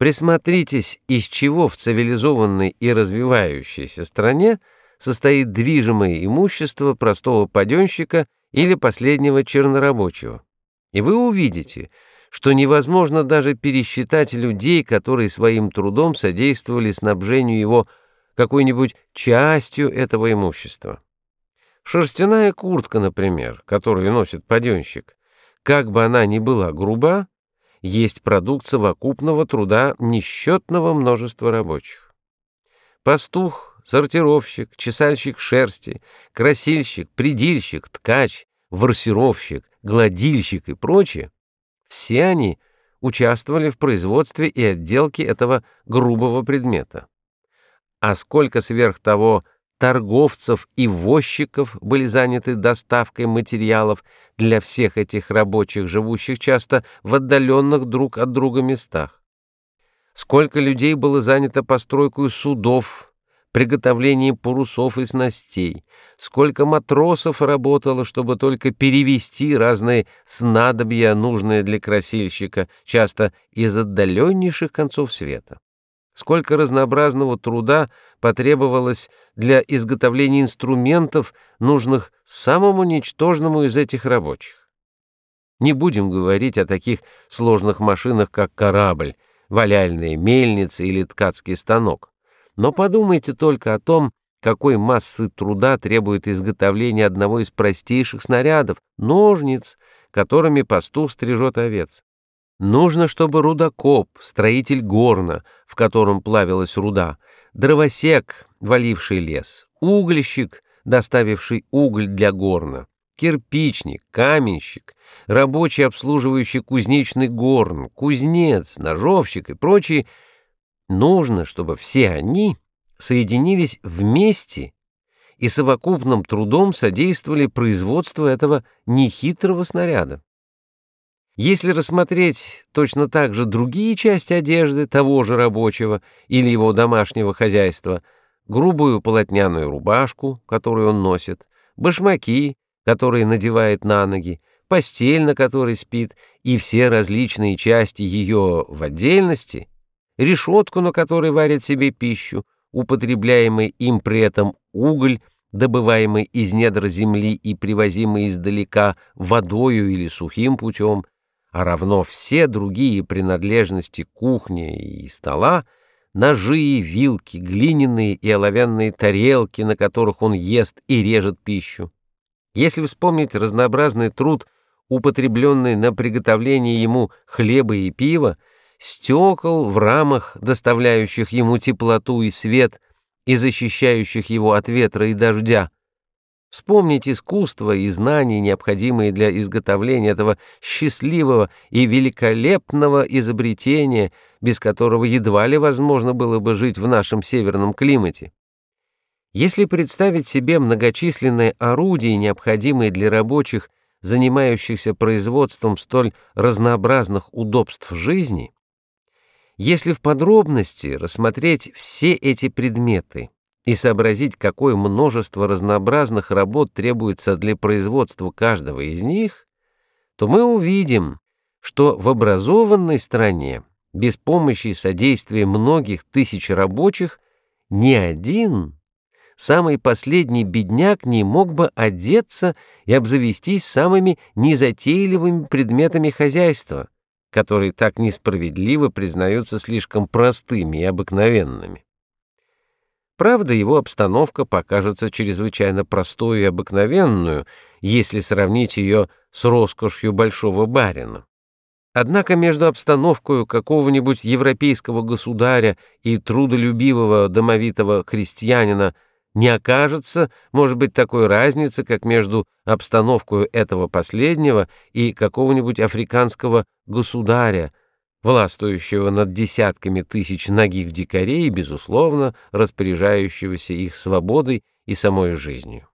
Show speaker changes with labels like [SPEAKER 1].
[SPEAKER 1] Присмотритесь, из чего в цивилизованной и развивающейся стране состоит движимое имущество простого паденщика или последнего чернорабочего. И вы увидите, что невозможно даже пересчитать людей, которые своим трудом содействовали снабжению его какой-нибудь частью этого имущества. Шерстяная куртка, например, которую носит паденщик, как бы она ни была груба, есть продукт совокупного труда несчетного множества рабочих. Пастух, сортировщик, чесальщик шерсти, красильщик, придильщик, ткач, ворсировщик, гладильщик и прочее, все они участвовали в производстве и отделке этого грубого предмета. А сколько сверх того торговцев и возчиков были заняты доставкой материалов для всех этих рабочих, живущих часто в отдаленных друг от друга местах. Сколько людей было занято постройкой судов, приготовлением парусов и снастей, сколько матросов работало, чтобы только перевести разные снадобья, нужные для красильщика, часто из отдаленнейших концов света сколько разнообразного труда потребовалось для изготовления инструментов, нужных самому ничтожному из этих рабочих. Не будем говорить о таких сложных машинах, как корабль, валяльная мельница или ткацкий станок. Но подумайте только о том, какой массы труда требует изготовление одного из простейших снарядов — ножниц, которыми пастух стрижет овец. Нужно, чтобы рудокоп, строитель горна, в котором плавилась руда, дровосек, валивший лес, угольщик, доставивший уголь для горна, кирпичник, каменщик, рабочий, обслуживающий кузнечный горн, кузнец, ножовщик и прочие, нужно, чтобы все они соединились вместе и совокупным трудом содействовали производству этого нехитрого снаряда. Если рассмотреть точно так же другие части одежды того же рабочего или его домашнего хозяйства, грубую полотняную рубашку, которую он носит, башмаки, которые надевает на ноги, постель, на которой спит, и все различные части ее в отдельности, решетку, на которой варит себе пищу, употребляемый им при этом уголь, добываемый из недр земли и привозимый издалека водою или сухим путем, а равно все другие принадлежности кухни и стола, ножи, вилки, глиняные и оловянные тарелки, на которых он ест и режет пищу. Если вспомнить разнообразный труд, употребленный на приготовление ему хлеба и пива, стекол в рамах, доставляющих ему теплоту и свет и защищающих его от ветра и дождя, Вспомнить искусство и знания, необходимые для изготовления этого счастливого и великолепного изобретения, без которого едва ли возможно было бы жить в нашем северном климате. Если представить себе многочисленные орудия, необходимые для рабочих, занимающихся производством столь разнообразных удобств жизни, если в подробности рассмотреть все эти предметы, и сообразить, какое множество разнообразных работ требуется для производства каждого из них, то мы увидим, что в образованной стране без помощи и содействия многих тысяч рабочих ни один, самый последний бедняк не мог бы одеться и обзавестись самыми незатейливыми предметами хозяйства, которые так несправедливо признаются слишком простыми и обыкновенными. Правда, его обстановка покажется чрезвычайно простой и обыкновенную, если сравнить ее с роскошью большого барина. Однако между обстановкой какого-нибудь европейского государя и трудолюбивого домовитого крестьянина не окажется, может быть, такой разницы, как между обстановкой этого последнего и какого-нибудь африканского государя, властвующего над десятками тысяч ногих дикарей безусловно, распоряжающегося их свободой и самой жизнью.